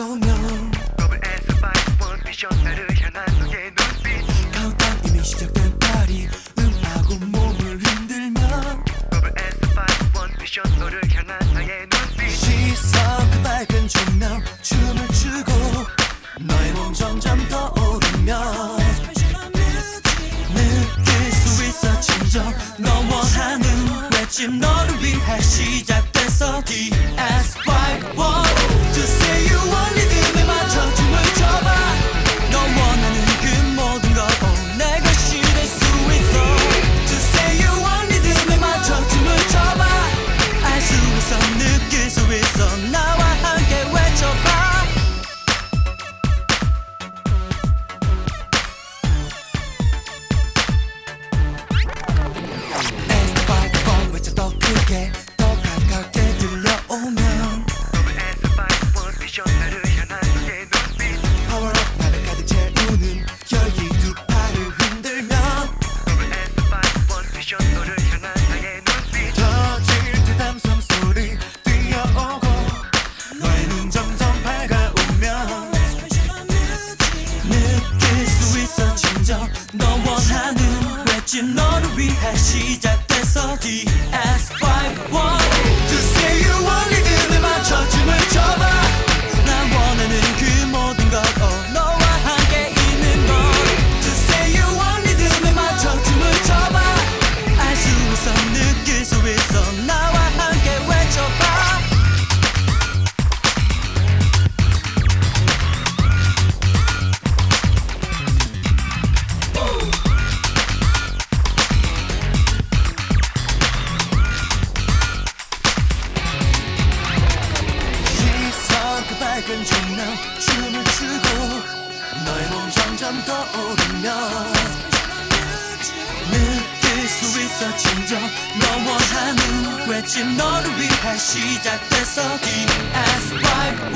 소명 더블에서 바이원 미션 나를 향한 너의 눈빛. 카운트다운 이미 시작된 파리 음악으로 몸을 흔들며 더블에서 바이원 미션 너를 향한 나의 눈빛. 시선 그 밝은 조명 춤을 추고 너의 몸 점점 더 오르며 느낄 수 있어 진정 너머하는 외침 너를 위해 시작됐어. DSY1 원하는 외침 너를 위해 시작됐어 DS51 To say you want 리듬에 맞춰 춤을 조명 춤을 추고 너의 몸 점점 떠오르면 느낄 수 있어 진정 너 원하는 외침 너를 위해 시작됐어. DS51